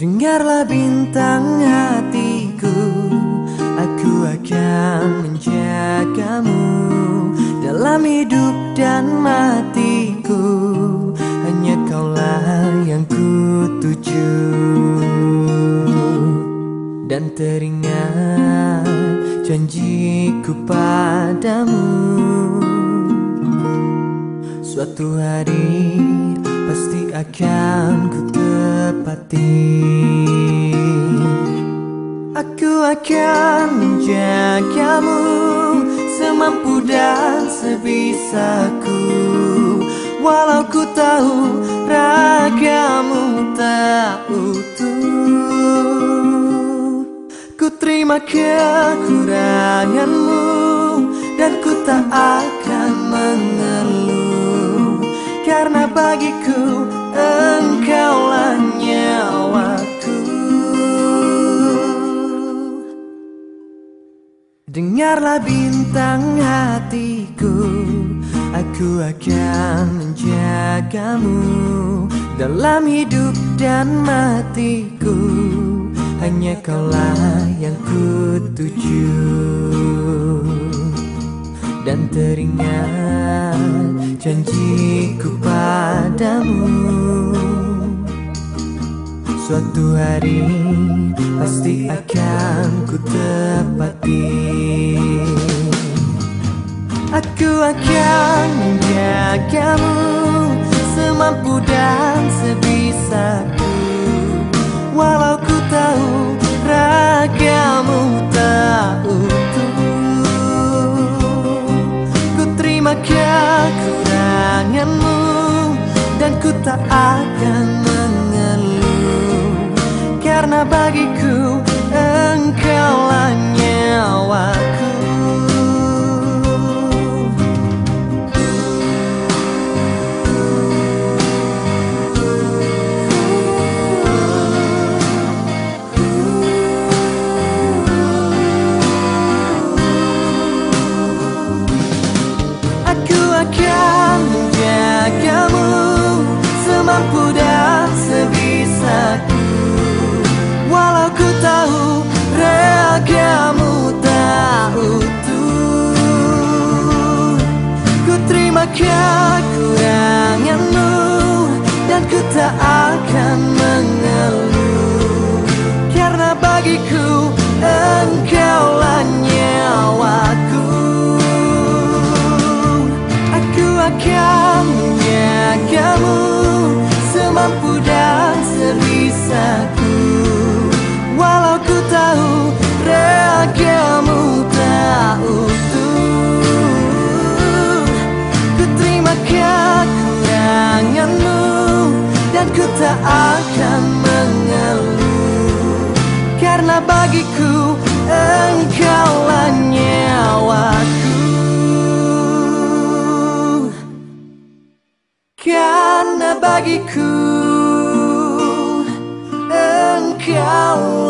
Dengarlah bintang hatiku. Aku akan menjagamu Dalam hidup dan matiku. Hanya kaulah yang ku tuju Dan teringat janjiku padamu. Suatu hari pasti akan ku tepati akan menjagamu Semampu dan sebisaku. Walau ku tahu ragamu tak utuh. Ku terima kekuranganmu Dan ku tak akan Dengarlah bintang hatiku. Aku akan menjagamu Dalam hidup dan matiku. Hanya kaulah yang ku tuju Dan teringat janjiku padamu Suatu hari pasti akan ku tepati. Aku akan menjagamu Semampu dan sebisaku. Walau ku tahu ragamu tak utuh Ku terima kekuranganmu Dan ku tak akan Karena bagiku engkaulah nyawaku tahu ragamu tak utuh. Ku terima kekuranganmu Dan ku tak akan mengeluh. Karena bagiku engkaulah nyawaku. Aku akan akan mengeluh. Karena bagiku engkaulah nyawaku. Karena bagiku engkaulah